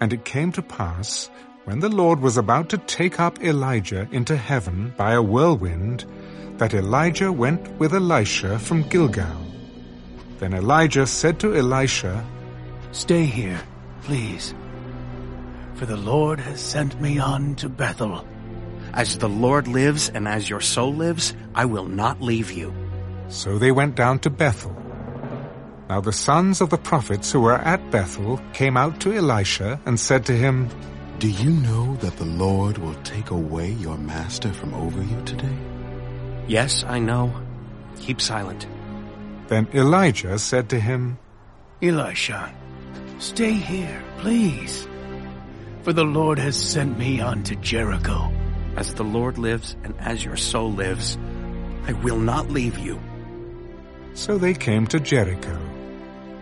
And it came to pass, when the Lord was about to take up Elijah into heaven by a whirlwind, that Elijah went with Elisha from Gilgal. Then Elijah said to Elisha, Stay here, please. For the Lord has sent me on to Bethel. As the Lord lives and as your soul lives, I will not leave you. So they went down to Bethel. Now the sons of the prophets who were at Bethel came out to Elisha and said to him, Do you know that the Lord will take away your master from over you today? Yes, I know. Keep silent. Then Elijah said to him, Elisha, stay here, please. For the Lord has sent me on to Jericho. As the Lord lives and as your soul lives, I will not leave you. So they came to Jericho.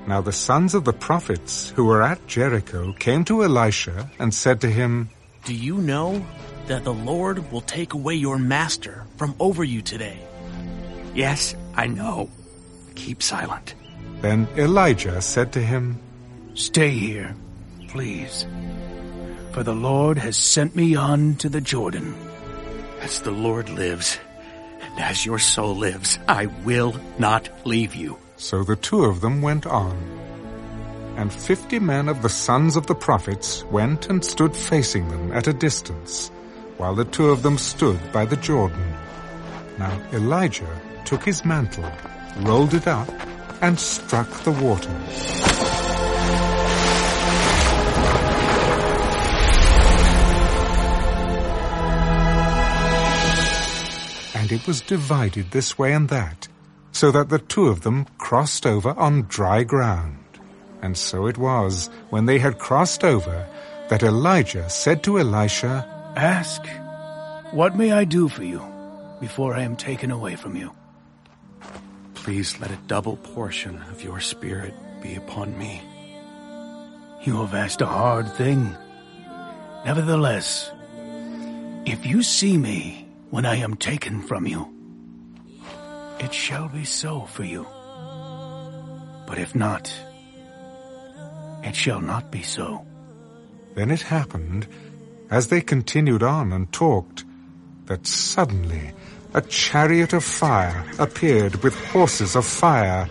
Now the sons of the prophets who were at Jericho came to Elisha and said to him, Do you know that the Lord will take away your master from over you today? Yes, I know. Keep silent. Then Elijah said to him, Stay here, please. For the Lord has sent me on to the Jordan. As the Lord lives, and as your soul lives, I will not leave you. So the two of them went on. And fifty men of the sons of the prophets went and stood facing them at a distance, while the two of them stood by the Jordan. Now Elijah took his mantle, rolled it up, and struck the water. And it was divided this way and that, so that the two of them crossed over on dry ground. And so it was, when they had crossed over, that Elijah said to Elisha, Ask, what may I do for you before I am taken away from you? Please let a double portion of your spirit be upon me. You have asked a hard thing. Nevertheless, if you see me when I am taken from you, it shall be so for you. But if not, it shall not be so. Then it happened, as they continued on and talked, that suddenly a chariot of fire appeared with horses of fire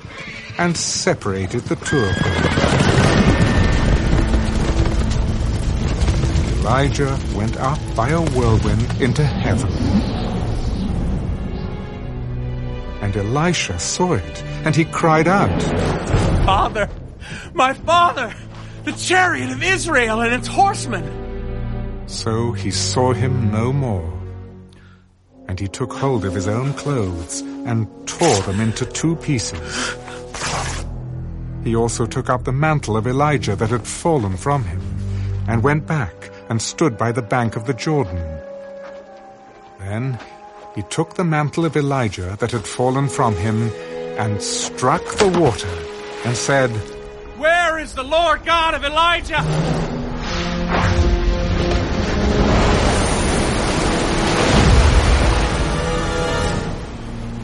and separated the two of them. Elijah went up by a whirlwind into heaven. And Elisha saw it, and he cried out, Father! My father! The chariot of Israel and its horsemen! So he saw him no more. And he took hold of his own clothes and tore them into two pieces. He also took up the mantle of Elijah that had fallen from him, and went back and stood by the bank of the Jordan. Then he took the mantle of Elijah that had fallen from him, and struck the water, and said, Where is the Lord God of Elijah?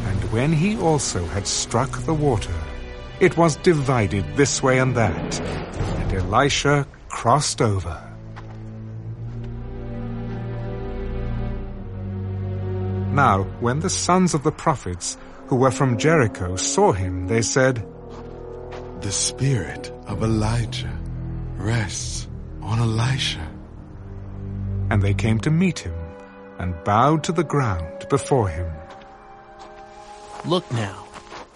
And when he also had struck the water, it was divided this way and that, and Elisha crossed over. Now, when the sons of the prophets who were from Jericho saw him, they said, The spirit of Elijah rests on Elisha. And they came to meet him, and bowed to the ground before him. Look now,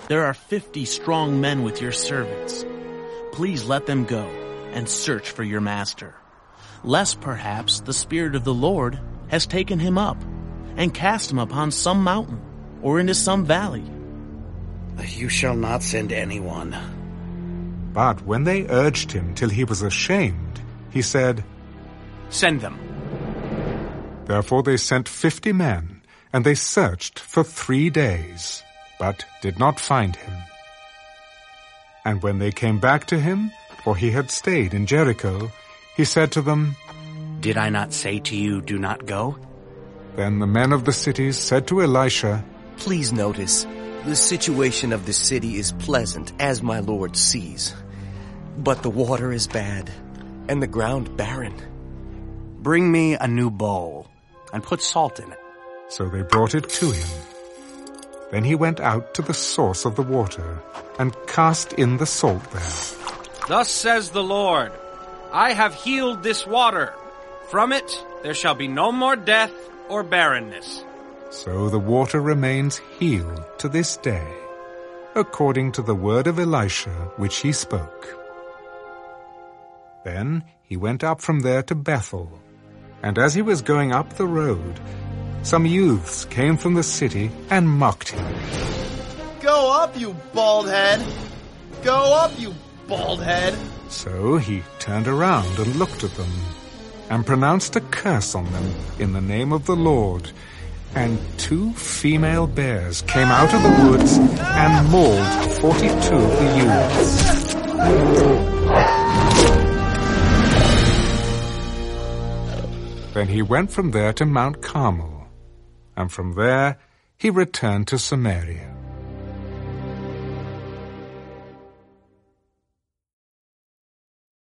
there are fifty strong men with your servants. Please let them go and search for your master, lest perhaps the Spirit of the Lord has taken him up and cast him upon some mountain or into some valley. You shall not send anyone. But when they urged him till he was ashamed, he said, Send them. Therefore they sent fifty men, and they searched for three days, but did not find him. And when they came back to him, for he had stayed in Jericho, he said to them, Did I not say to you, do not go? Then the men of the cities said to Elisha, Please notice, the situation of the city is pleasant, as my lord sees. But the water is bad. and the ground barren. Bring me a new bowl and put salt in it. So they brought it to him. Then he went out to the source of the water and cast in the salt there. Thus says the Lord, I have healed this water. From it there shall be no more death or barrenness. So the water remains healed to this day, according to the word of Elisha which he spoke. Then he went up from there to Bethel, and as he was going up the road, some youths came from the city and mocked him. Go up, you bald head! Go up, you bald head! So he turned around and looked at them, and pronounced a curse on them in the name of the Lord. And two female bears came out of the woods and mauled forty-two of the youths. Then he went from there to Mount Carmel, and from there he returned to Samaria.